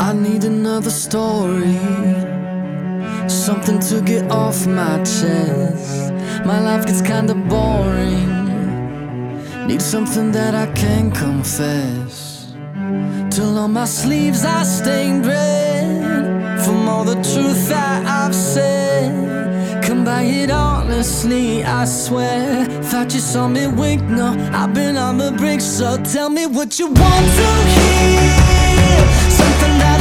I need another story. Something to get off my chest. My life gets kinda boring. Need something that I can confess. Till on my sleeves I stained red. Honestly, I swear. Thought you saw me wink, no, I've been on the brink. So tell me what you want to hear. Something that